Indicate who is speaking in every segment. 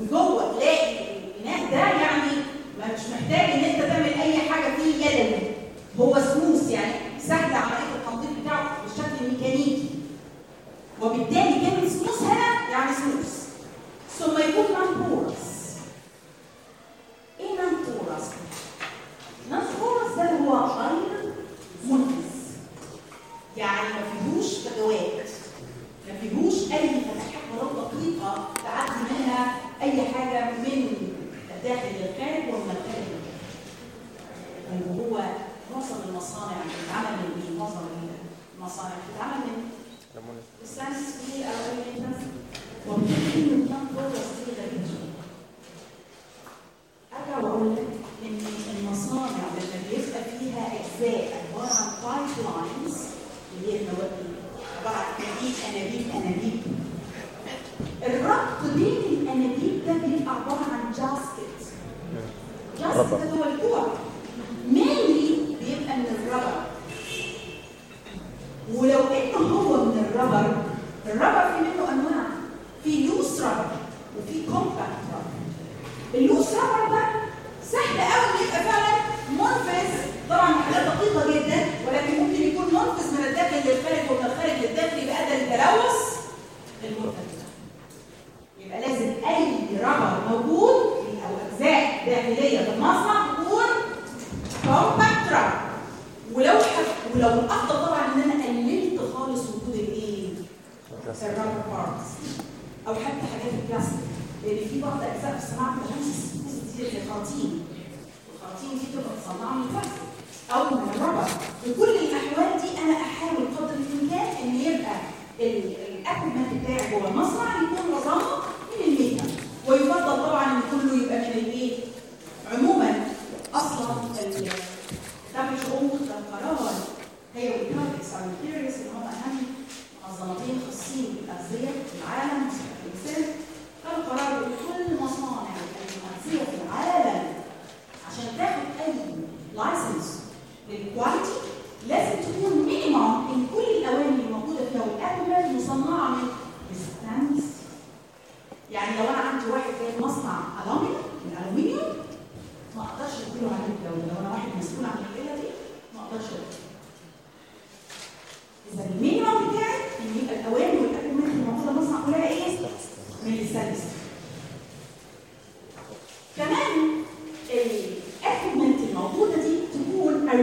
Speaker 1: وجوه تلاقي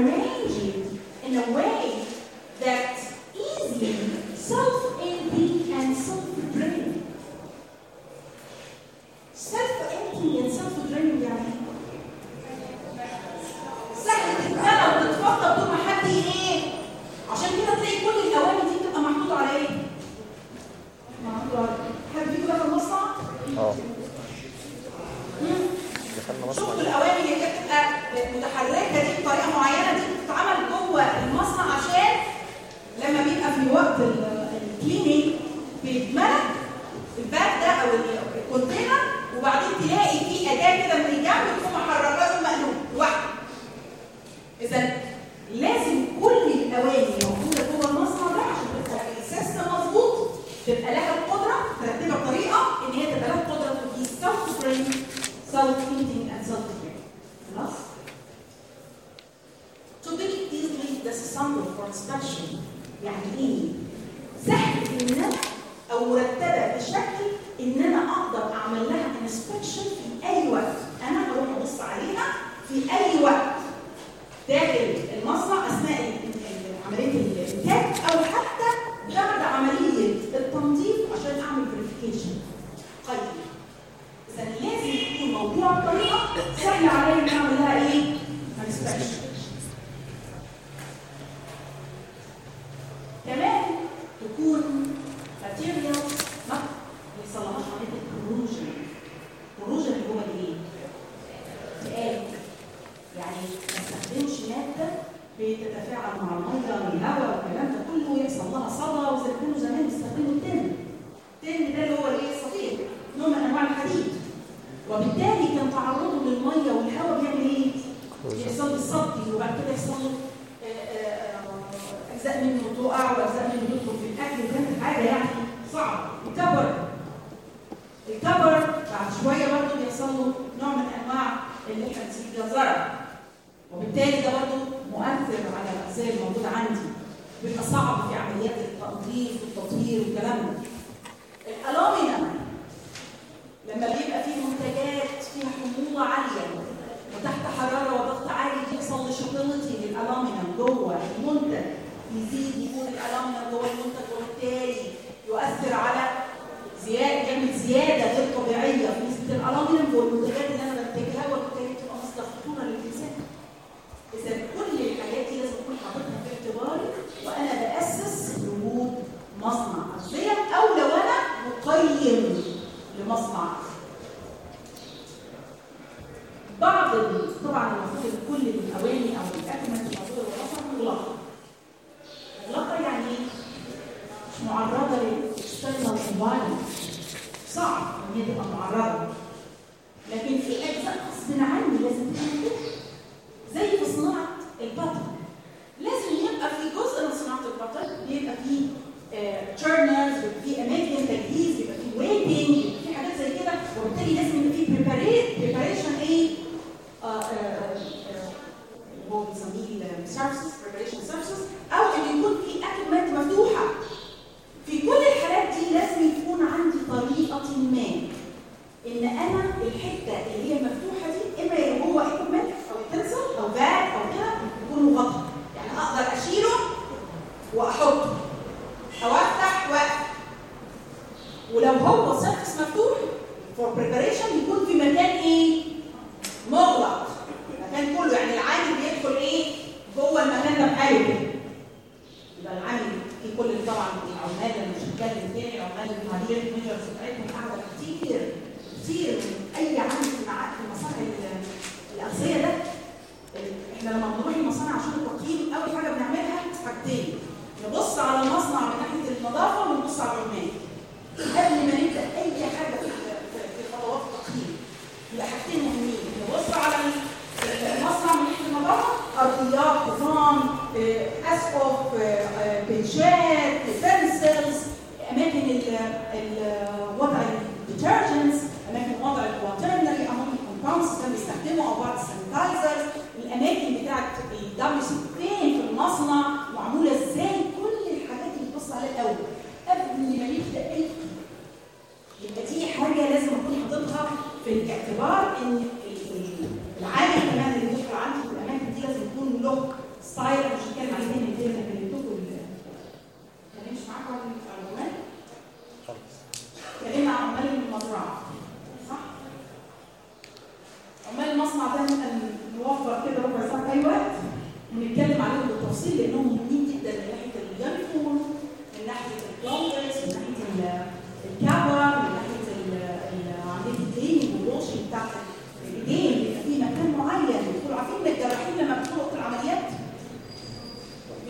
Speaker 1: دي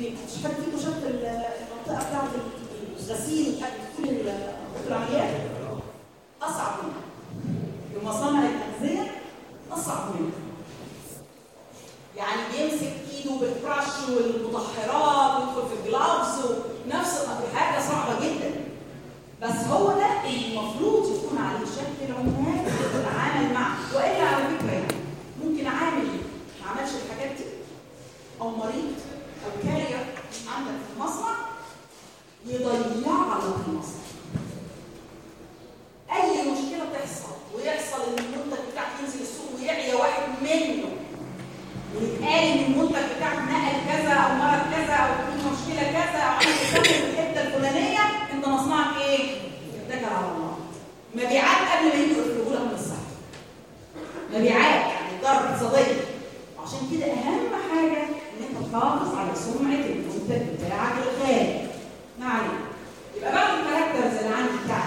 Speaker 1: بتحدد نشاط المنطقة بتاعت غسيل كل العيان اصعب منها لمصانع الاغذيه اصعب منها يعني بيمسك إيده بالكراش والمطهرات ويدخل في الجلافز ونفس حاجة صعبة جدا. بس هو ده المفروض يكون عليه شكل عمال تتعامل معه. وإلا على فكرة يعني ممكن عامل ما عملش الحاجات دي. أو مريض أو كان عندك في المصنع يضيعها على في المصنع أي مشكلة تحصل ويحصل إن المنتج بتاعك ينزل السوق ويعيا واحد منه ويتقال إن المنتج بتاعك نقل كذا أو مرض كذا أو في مشكلة كذا أو عمل كذا في الحتة الفلانية أنت مصنعك إيه؟ اتكل على الله مبيعات قبل ما ينزل يقفلوا لك من الصحه مبيعات يعني ضرب اقتصاديه عشان كده أهم حاجة إن أنت تحافظ على سمعة المنتج. ال step بتاعك ما عليك يبقى بعض ال characters اللي عندي تحت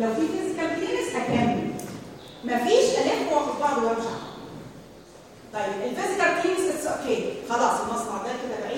Speaker 1: لو في physical cleanness أكمل. مفيش الف واخد بعض وارجع طيب ال physical cleanness okay خلاص المصنع ده كده بعيد.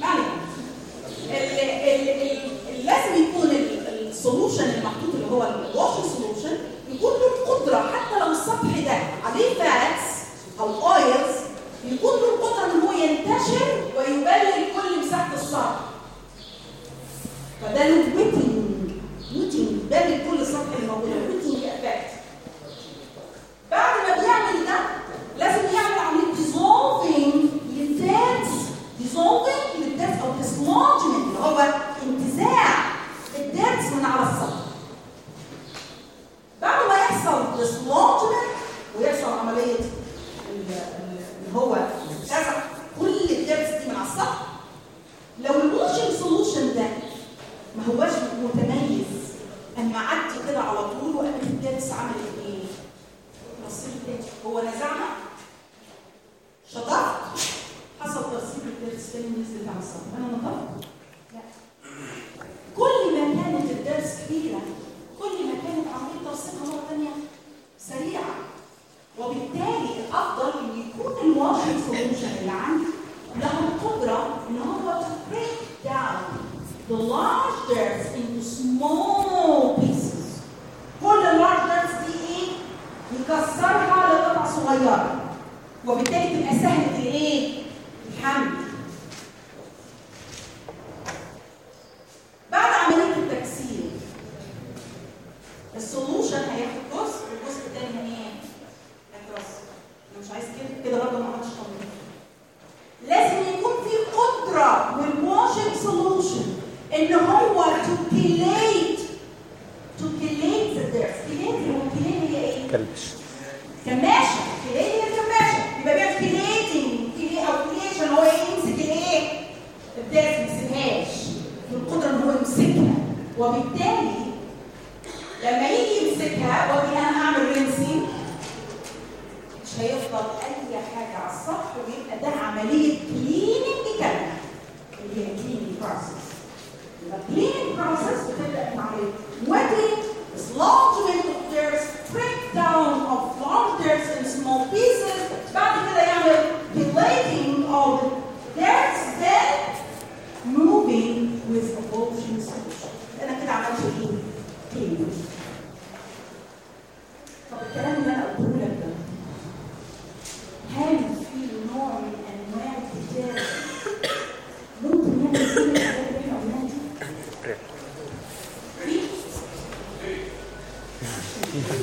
Speaker 1: معنى. لازم يكون ال solution المحطوط اللي هو ال washing solution يكون له القدرة حتى لو السطح ده عليه fats أو oils يكون له القدرة إن هو ينتشر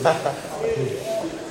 Speaker 1: Ha.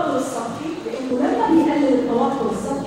Speaker 1: التوتر السطحي؟ لأنه لما بيقلل التوتر السطحي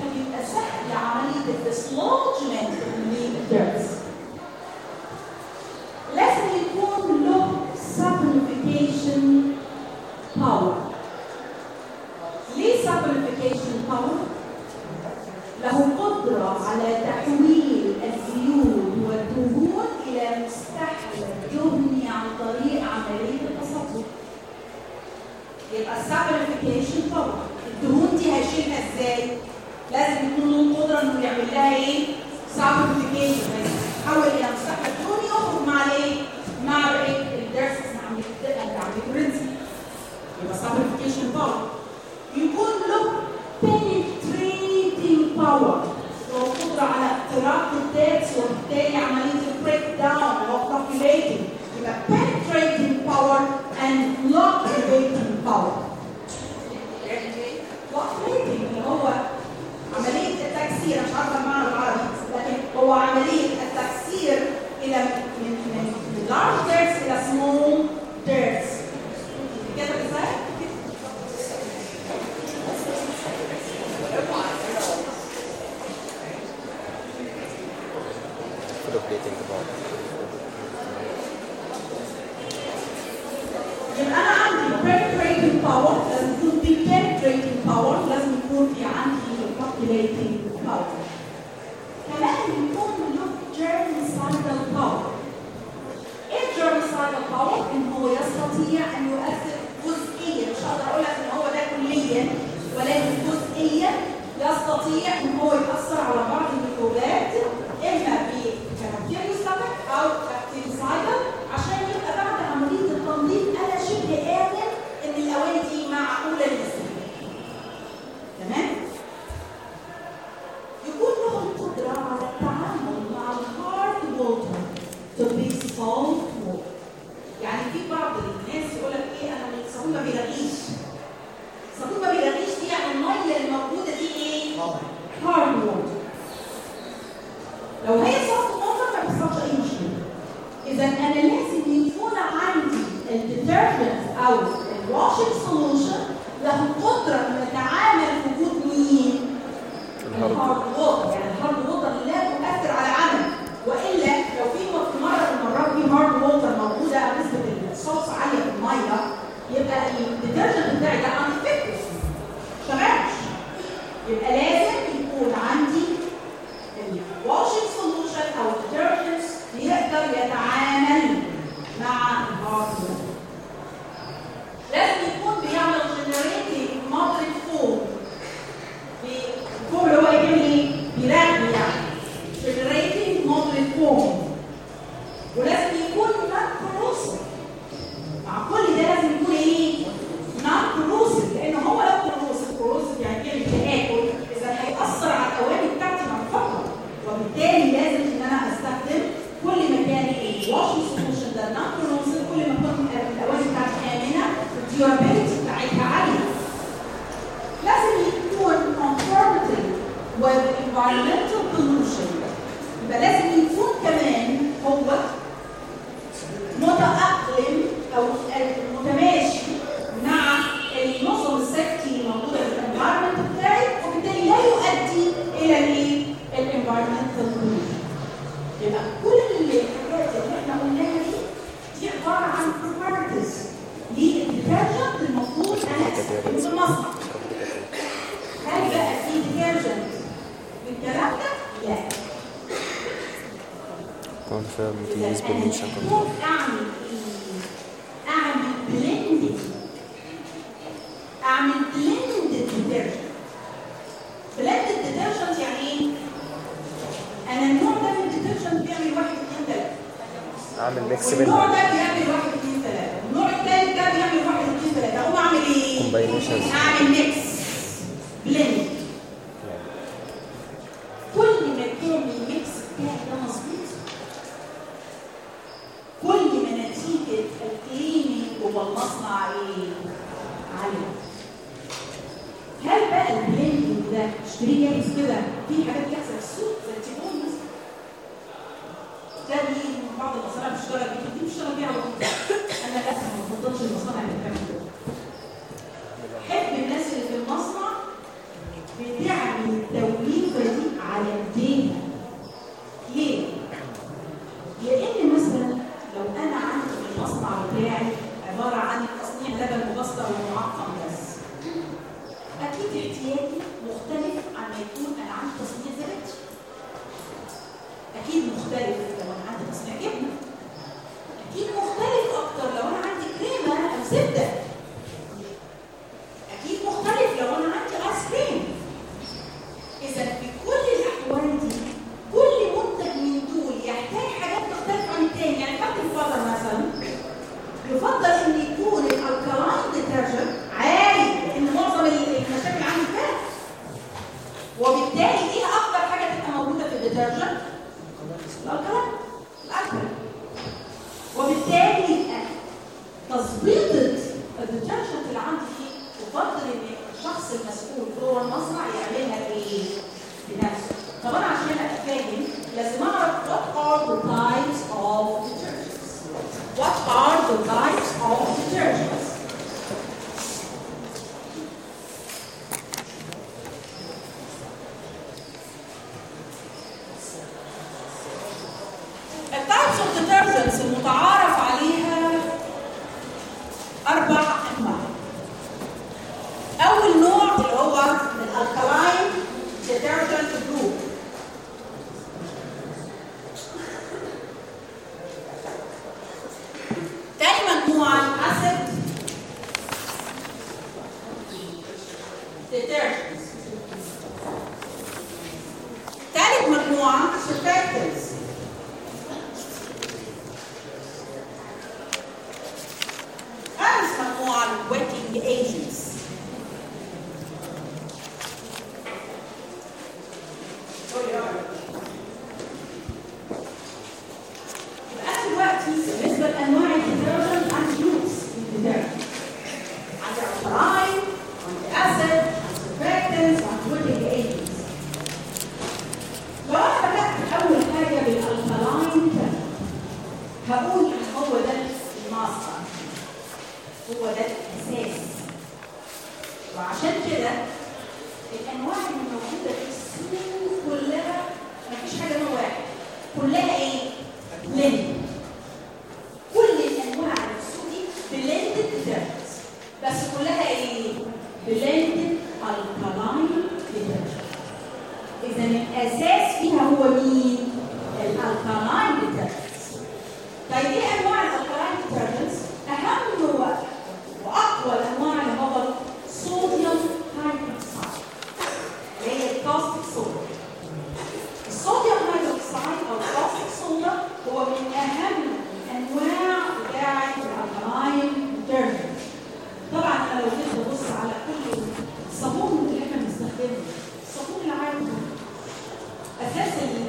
Speaker 1: Porque assim,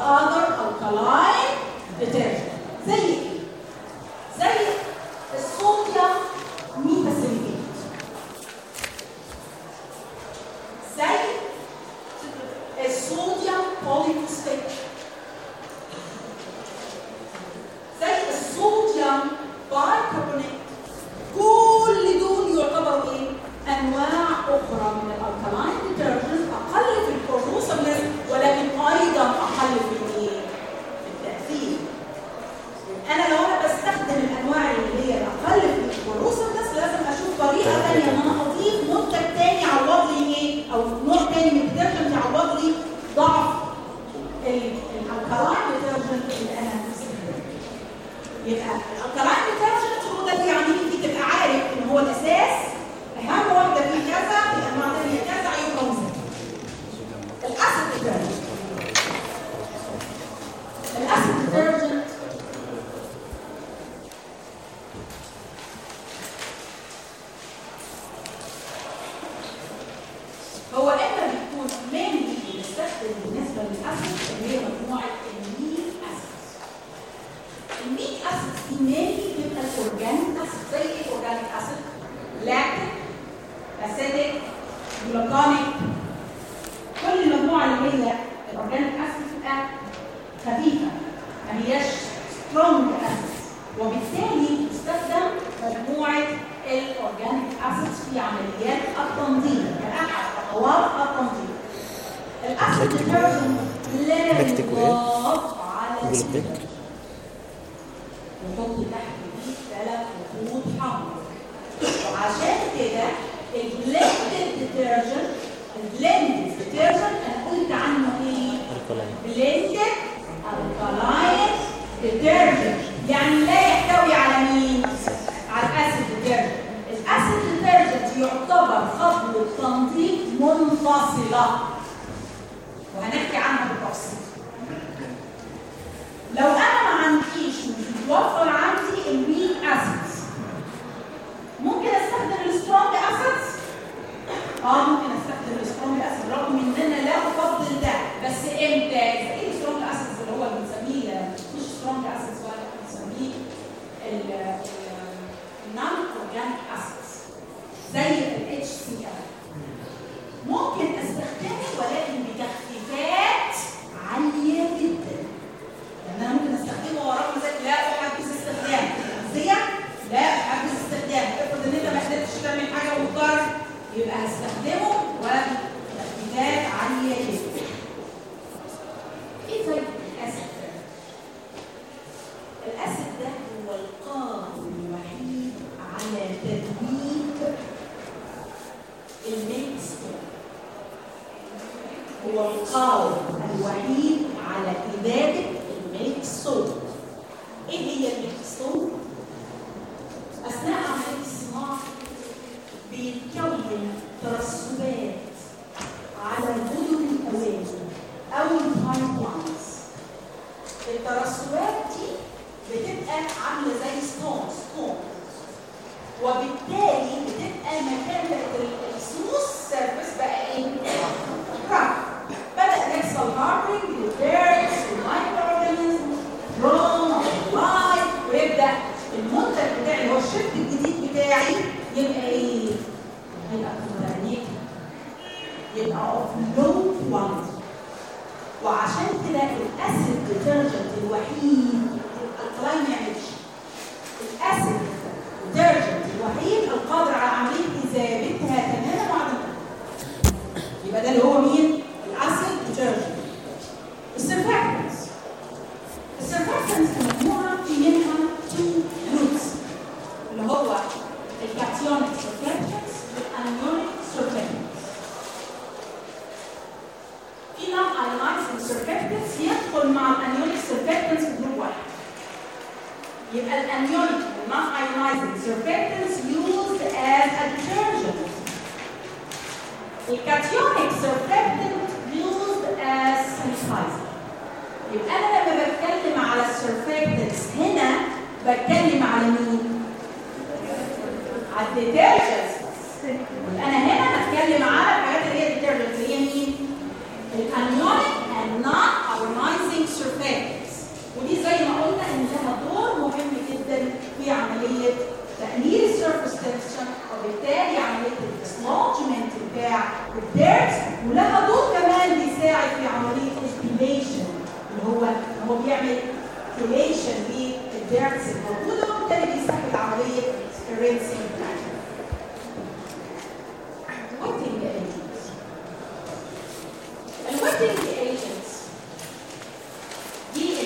Speaker 1: other alkaline detergent.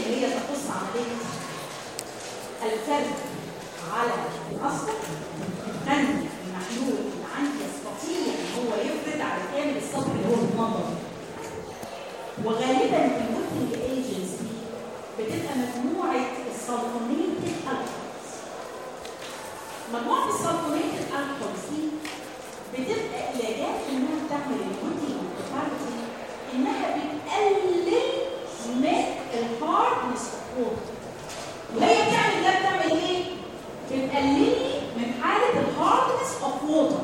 Speaker 1: اللي هي تخص عملية الفرد على الأصل أن المحلول اللي عندي يستطيع إن هو يفرد على كامل السطح اللي هو النظر وغالبا ال wetting agents دي بتبقى مجموعة ال sulfonated alcohols مجموعة ال sulfonated alcohols دي بتبقى علاجات إنها بتعمل الوركينج إنها بتقلل من ال hardness of water وهي يعني بتعمل ده بتعمل إيه؟ بتقللي من حالة ال hardness of water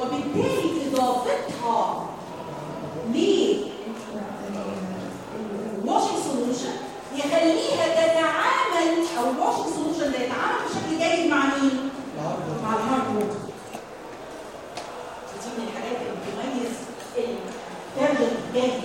Speaker 1: وبالتالي اضافتها لل washing solution يخليها تتعامل أو ال washing solution ده يتعامل بشكل جيد مع مين؟ مع ال hard water دي من الحاجات اللي بتميز الترجمة الجاهز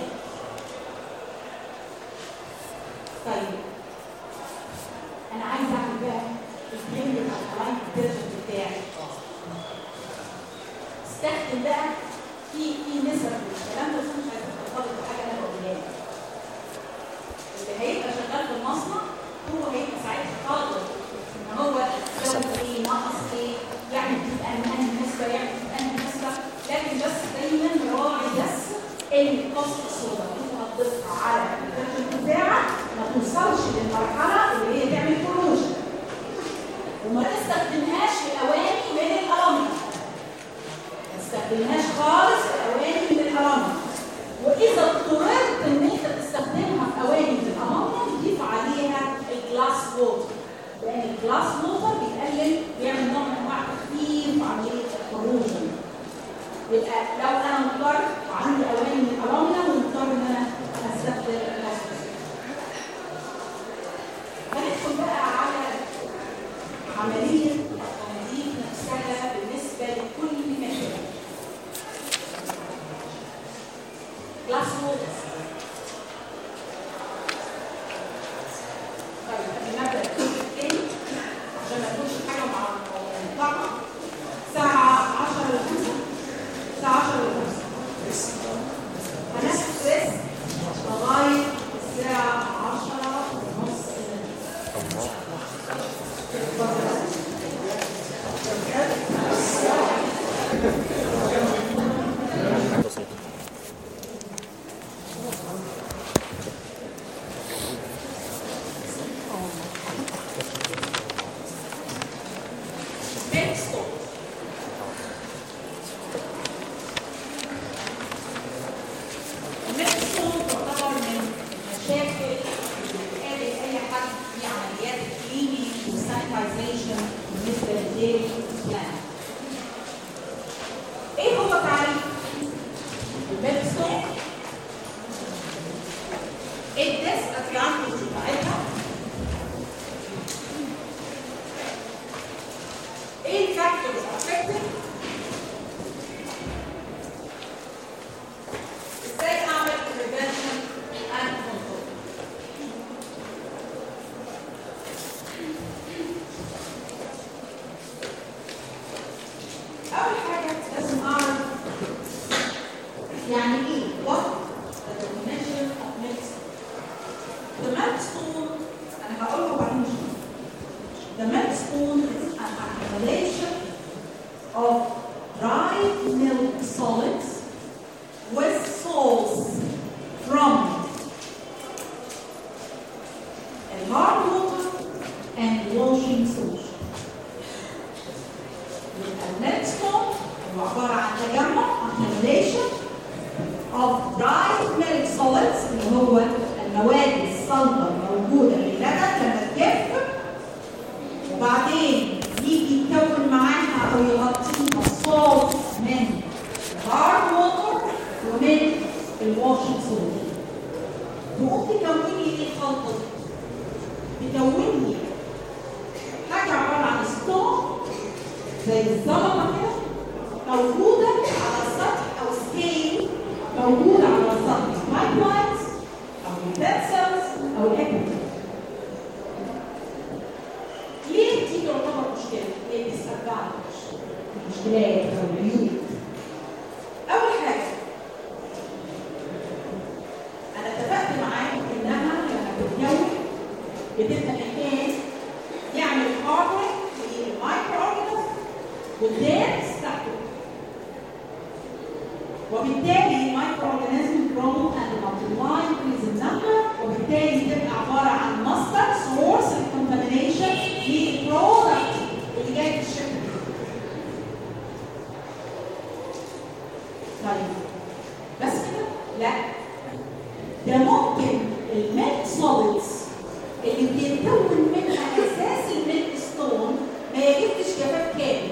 Speaker 1: شفاف كامل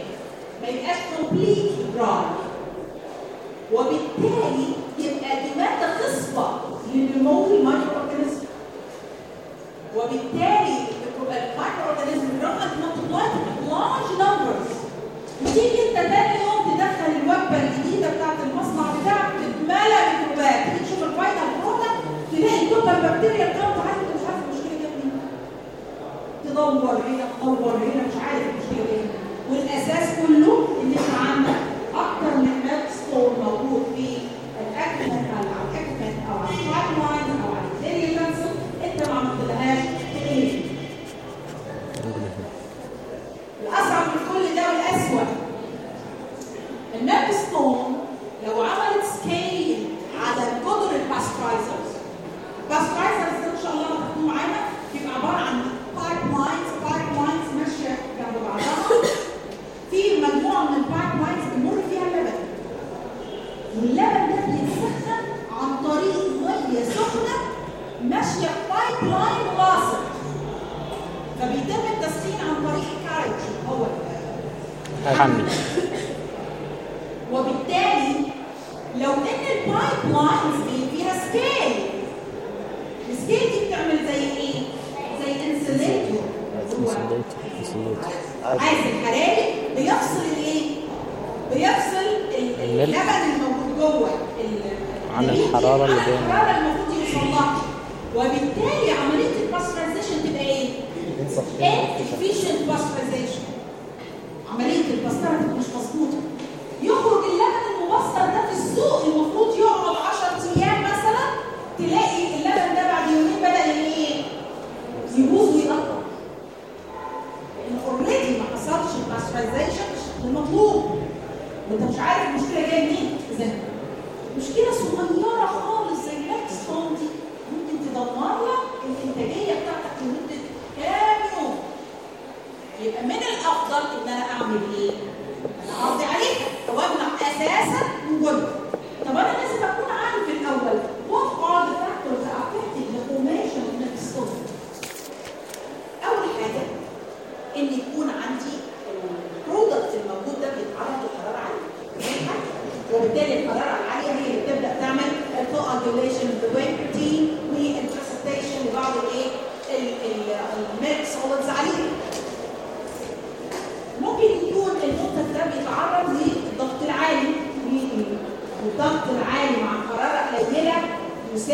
Speaker 1: ما يبقاش completely dry وبالتالي يبقى دي مادة خصبة لنمو ال microorganism وبالتالي ال microorganism رغم المطلوبات large numbers وتيجي انت تاني يوم تدخل الوجبة الجديدة بتاعت المصنع بتاعك تتملى ميكروبات تشوف ال final product تلاقي كل البكتيريا بتاعته عارف انت مش عارف المشكلة جت منين تدور هنا تدور هنا مش عارف. successful look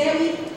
Speaker 1: seu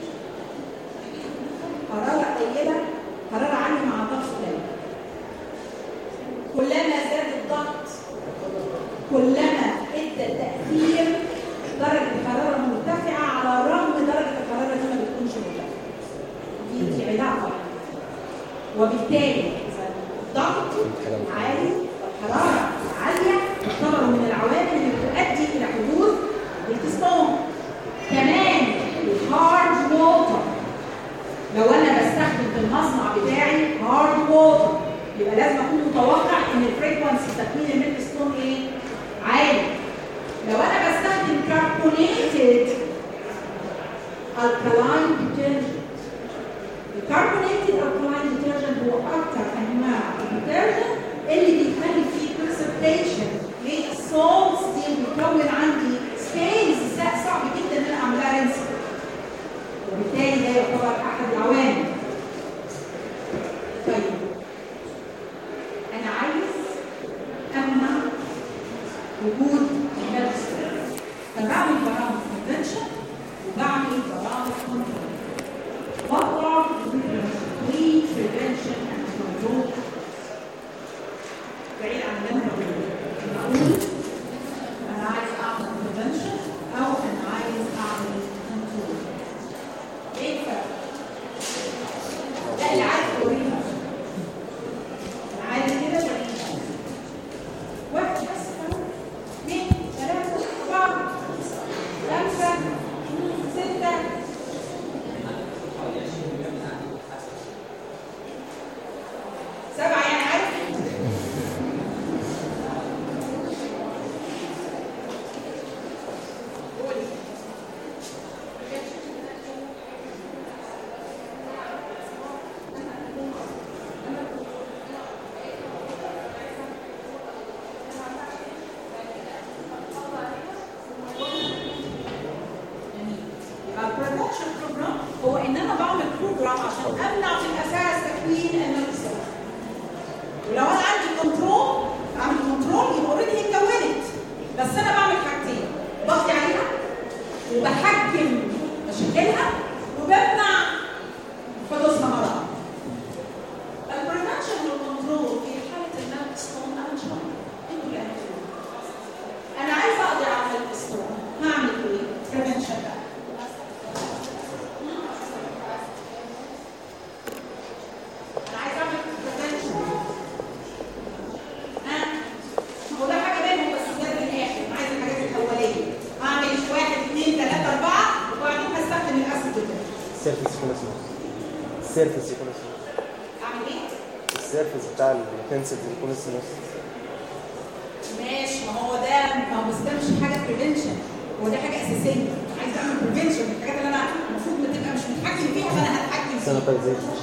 Speaker 1: فيها سانيتايزيشن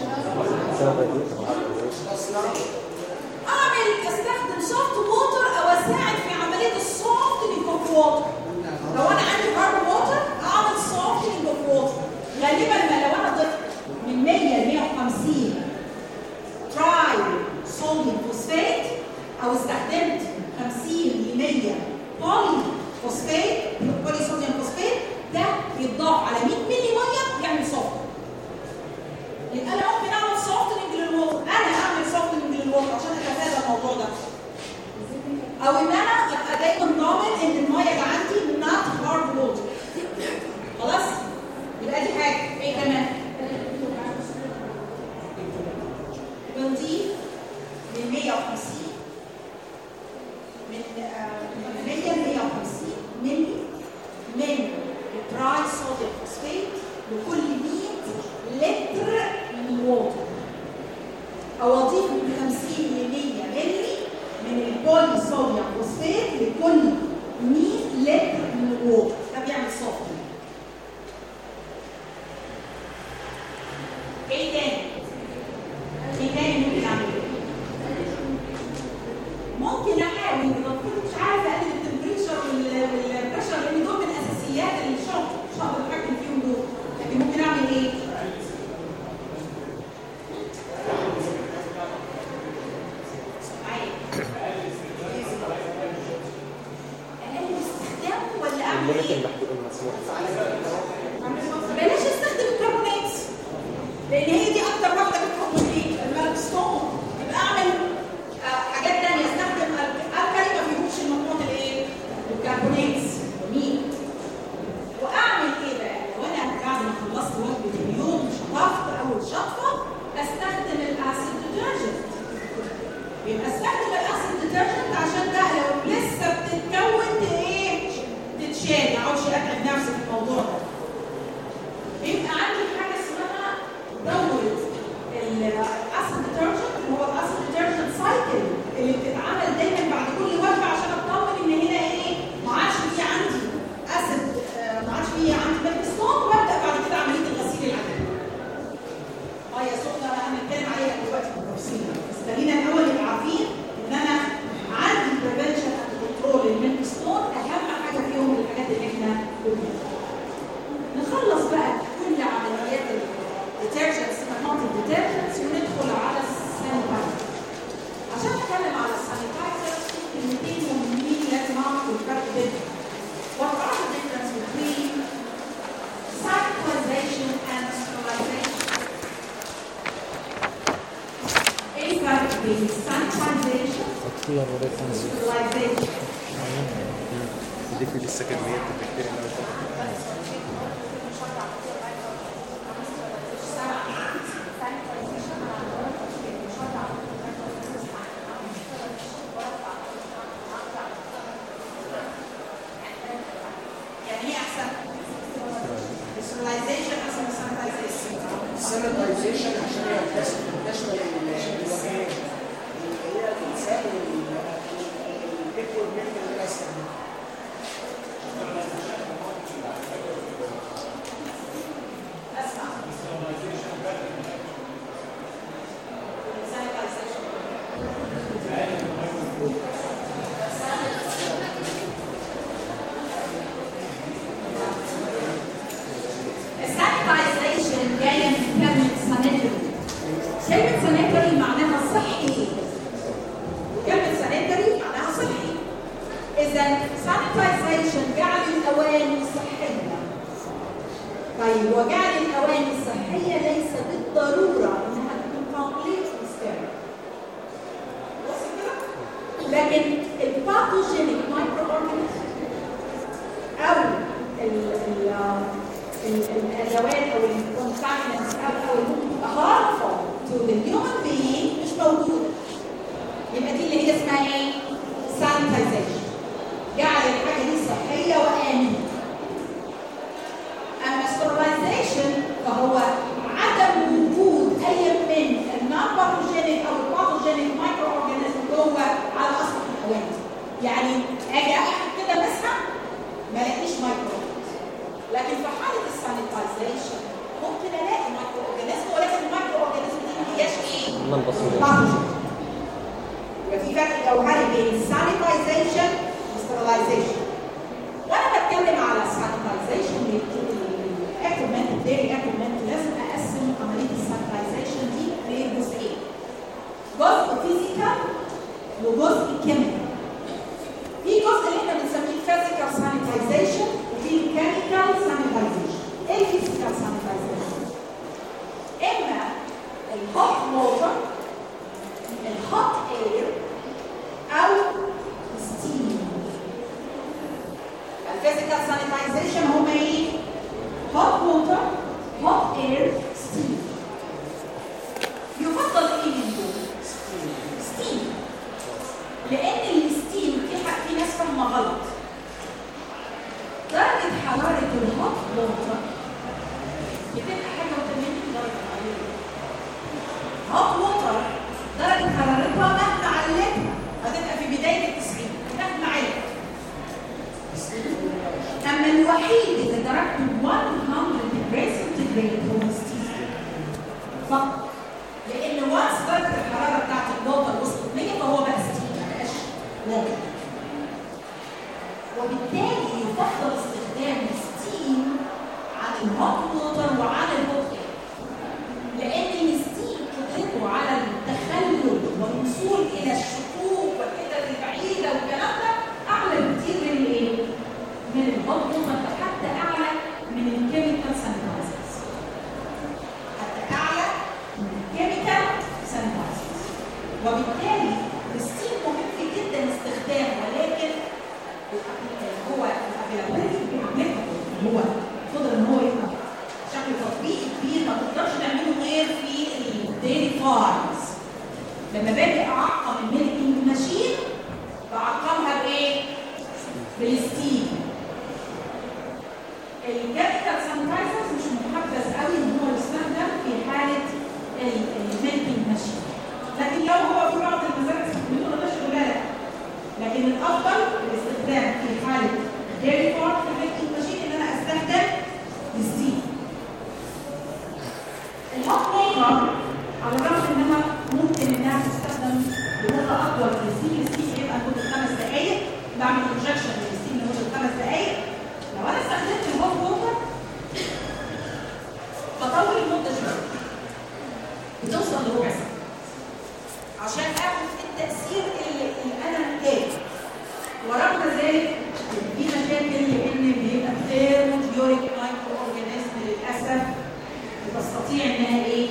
Speaker 2: البصير يبقى في
Speaker 1: فرق جوهري بين عشان اخد التأثير اللي, اللي أنا محتاجه ورغم ذلك في مشاكل لأن بيبقى thermoduric microorganism للاسف بتستطيع انها إيه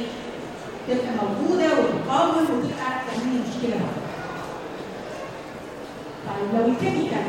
Speaker 1: تبقى موجودة وتقاوم وتبقى تعمل مشكلة. طيب لو ال chemical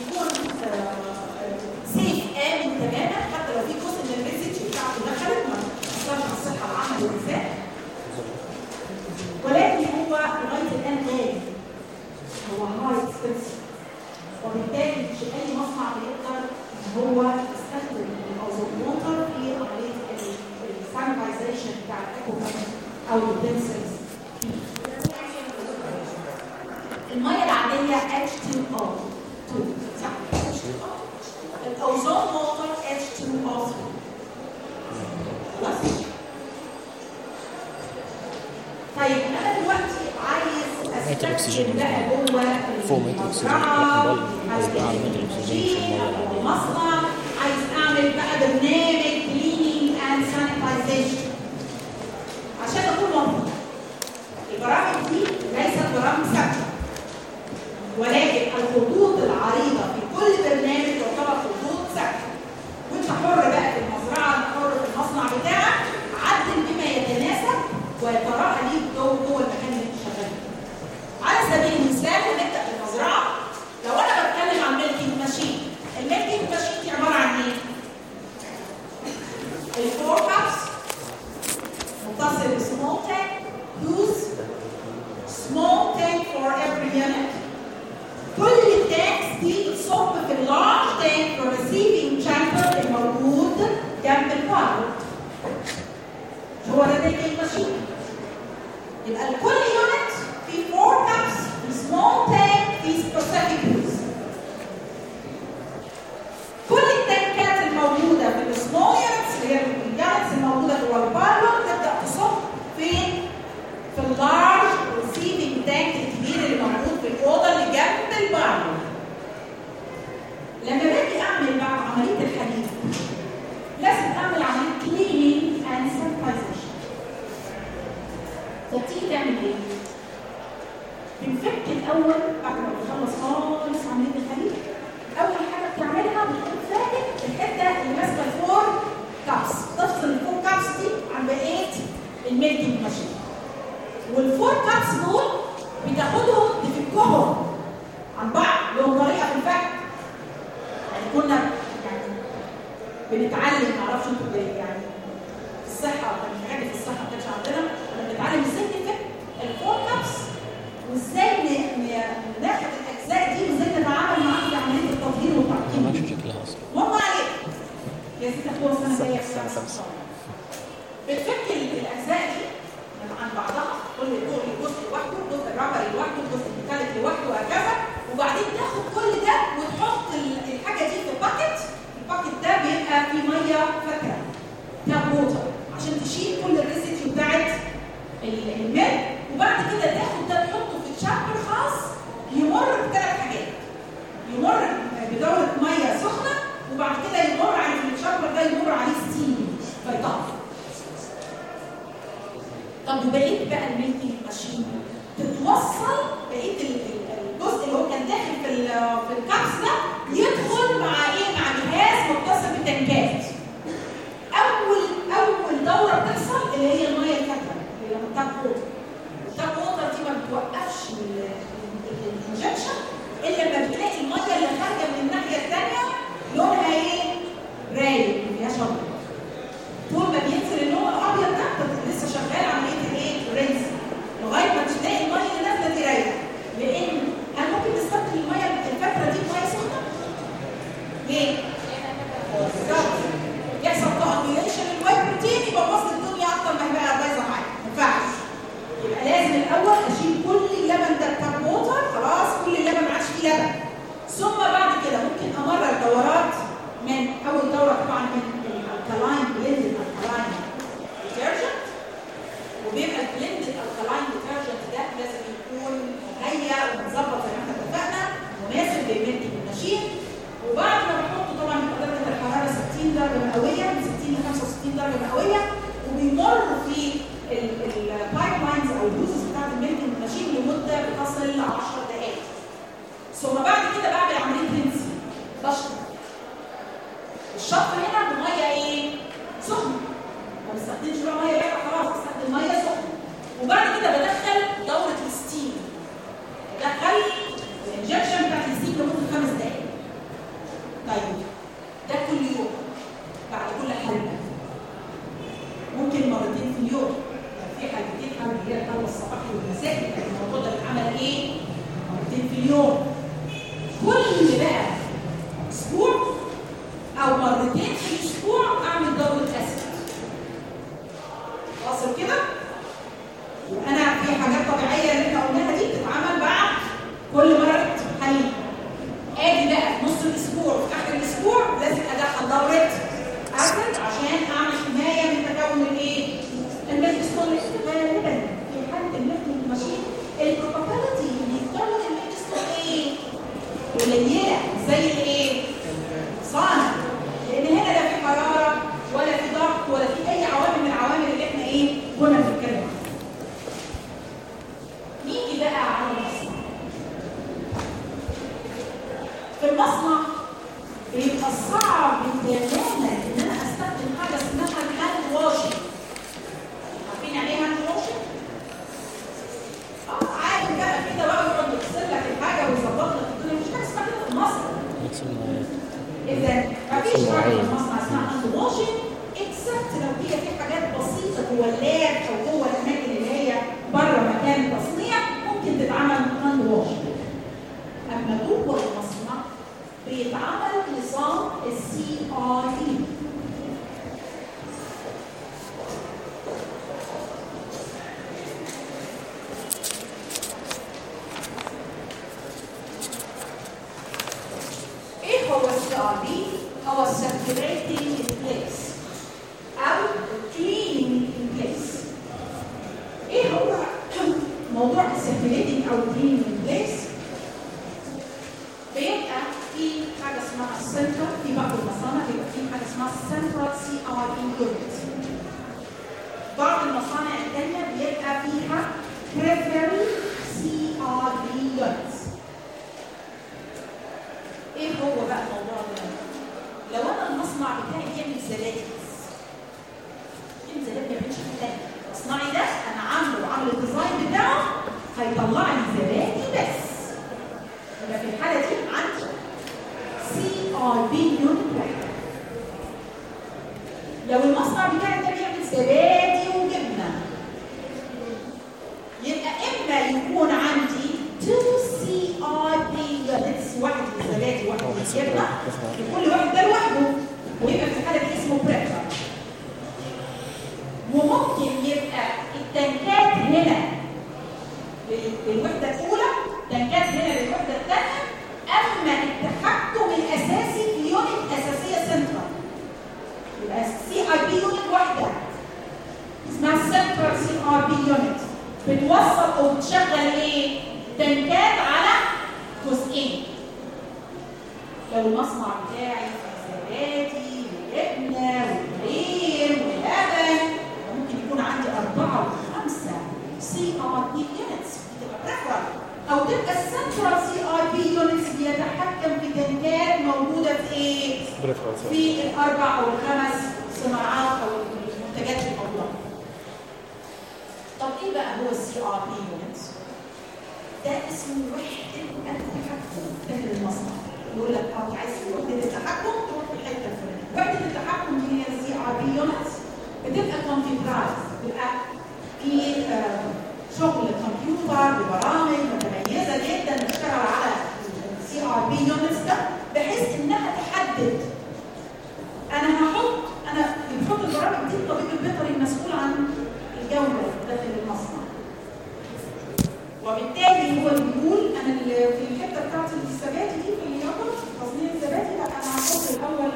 Speaker 1: يكون safe امن تماما حتى لو في جزء من ال residues بتاعته دخلت ما تاثرش على الصحة العامه بالذات ولكن هو لغاية الآن غالي هو high expensive وبالتالي مش أي مصنع بيقدر هو يستخدم ال ozone water في عملية ال sanitization بتاع ال equipment أو ال utensils المية العادية H2O
Speaker 3: كمية
Speaker 1: الأكسجين اللي
Speaker 3: فوق مية الأكسجين. الأكسجين في المية
Speaker 1: فوق عايز أعمل بقى برنامج cleaning and sanitization عشان أكون البرامج دي ليست برامج ثابتة ولكن الخطوط العريضة في كل برنامج تعتبر خطوط ثابتة. وأنت حر بقى في المزرعة حر في المصنع بتاعك عدل بما يتناسب جوه الأول بعد ما خالص عملية الحليب أول حاجة بتعملها بتكون فاتت الحته اللي ماسكة ال four cups. تفصل ال four cups دي عن بقيه ال milking machine. وال four cups دول بتاخدهم تفكهم عن بعض لهم طريقه في الفك يعني كنا يعني بنتعلم معرفش أنتوا إزاي يعني في الصحه كان في حاجة في الصحه ما كانش عندنا كنا بنتعلم إزاي نفك ال four cups وازاي ن- ن- ناخد الاجزاء دي وازاي نتعامل معاها في عمليه التطهير
Speaker 3: ما
Speaker 1: والتعقيم
Speaker 3: أعرفش
Speaker 1: دي.
Speaker 3: شكلها أصلا
Speaker 1: والله عليك بتفك ال- الاجزاء دي عن بعضها كل كل جزء لوحده الجزء ال rubbery لوحده الجزء ال metallic لوحده وهكذا وبعدين تاخد كل ده وتحط ال- الحاجة دي في bucket ال bucket ده بيبقى فيه ميه فاتره tap water عشان تشيل كل ال residue بتاعت ال- الماء وبعد كده تاخد ده تحطه في chamber خاص يمر بثلاث حاجات. يمر بدورة مية سخنة وبعد كده يمر على ال chamber ده يمر عليه steam فيطفي طب وبقيه بقى ال milking machine تتوصل ال- الجزء اللي هو كان داخل في في ال cups ده يدخل مع إيه؟ مع جهاز متصل بالتنكات. اول أول دورة بتحصل اللي هي المية الفاترة اللي lukewarm water ال tap water دي ما بتوقفش ال- ال- injection إلا لما بتلاقي المية اللي خارجة من الناحية الثانية لونها إيه؟ رايق ما فيهاش أبيض. طول ما بينزل اللون الابيض ده بتبقى لسه شغال عمليه الايه؟ ال rinse لغاية ما تلاقي المية نازلة رايقة. لأن هل ممكن نستخدم المية الفترة دي بمية سخنة؟ ليه؟ بالظبط. يحصل coagulation لل whey protein يبوظ الدنيا أكتر ما هي بقى بايظة معايا. ما ينفعش. يبقى لازم الأول أشيل كل اللبن ده بتاع water خلاص كل اللبن ما عادش فيه لبن. ثم بعد كده ممكن أمرر دورات من اول دوره طبعا من ال alkaline blend ال alkaline detergent وبيبقى ال blend ال alkaline detergent ده لازم يكون مهيأ ومظبط زي ما إحنا اتفقنا مناسب لل milking machine وبعد ما بحطه طبعا درجه الحرارة 60 درجة مئوية من 60 ل 65 درجة مئوية. وبيمر في ال pipelines أو ال hoses بتاعت ال milking machine لمدة بتصل ل 10 دقائق ثم بعد كده بعمل عملية rinse بشطف الشطف هنا بميه إيه؟ سخنه ما بستخدمش بقى مية بارده خلاص بستخدم مية سخنه وبعد كده بدخل دورة ال steam بدخل ال injection بتاعت ال steam لمدة خمس دقائق طيب ده كل يوم بعد كل حلبة. ممكن مرتين في اليوم. في هي الحلبة الصباحي والمسائي لكن الموضوع ده اتعمل إيه؟ مرتين في اليوم. كل بقى أسبوع أو مرتين في الأسبوع أعمل دوره اسيد واصل كده؟ يبقى أنا في حاجات طبيعية اللي إحنا قلناها دي بتتعمل بعد كل مرة حليب آجي بقى في نص الأسبوع وفي آخر الأسبوع لازم ادخل دوره أو الخمس صناعات أو المنتجات الموضوعة طب إيه بقى هو ال CRP unit؟ ده اسمه وحدة التحكم في المصنع. يقول لك أه عايز وحدة التحكم تروح في الحتة الفلانية وحدة التحكم دي هي ال CRP unit بتبقى computerized بتبقى في شغل كمبيوتر ببرامج متميزة جدا بتشتغل على السي ار بي يونتس ده بحيث إنها تحدد وبالتالي هو بيقول أنا في الحتة بتاعت الثبات دي في الرياضه التصنيع الثبات لأ أنا هحط الأول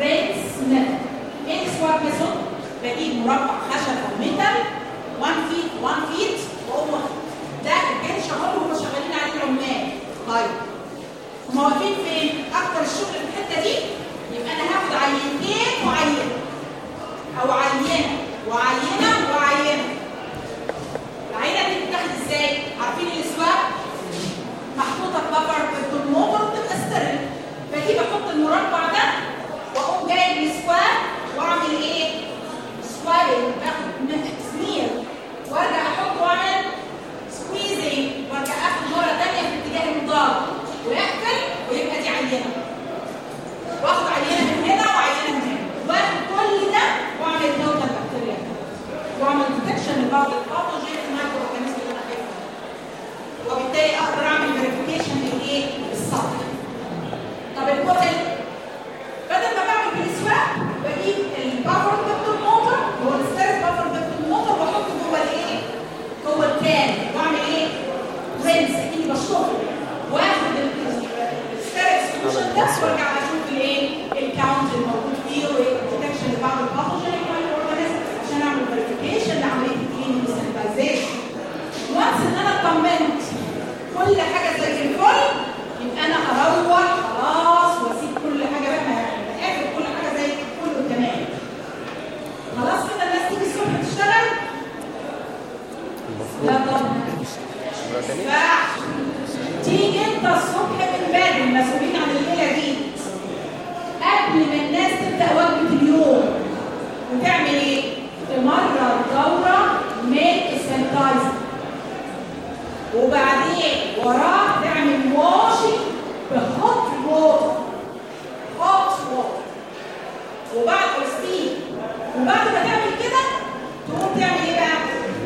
Speaker 1: برينس ميتال بجيب مربع خشب أو ميتال 1 فيت 1 فيت واقوم ده شغالين عليه العمال طيب واقفين فين؟ أكتر الشغل في الحتة دي؟ يبقى أنا هاخد عينتين وعينه أو عينة وعينه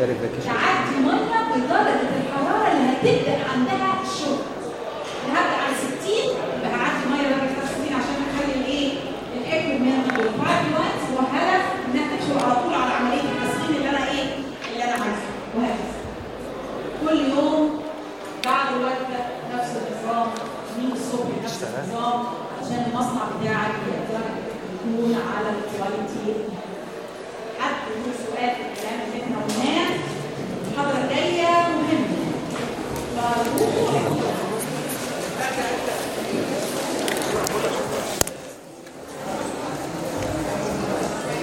Speaker 3: ريفيكيشن
Speaker 1: تعدي مره بالدرجه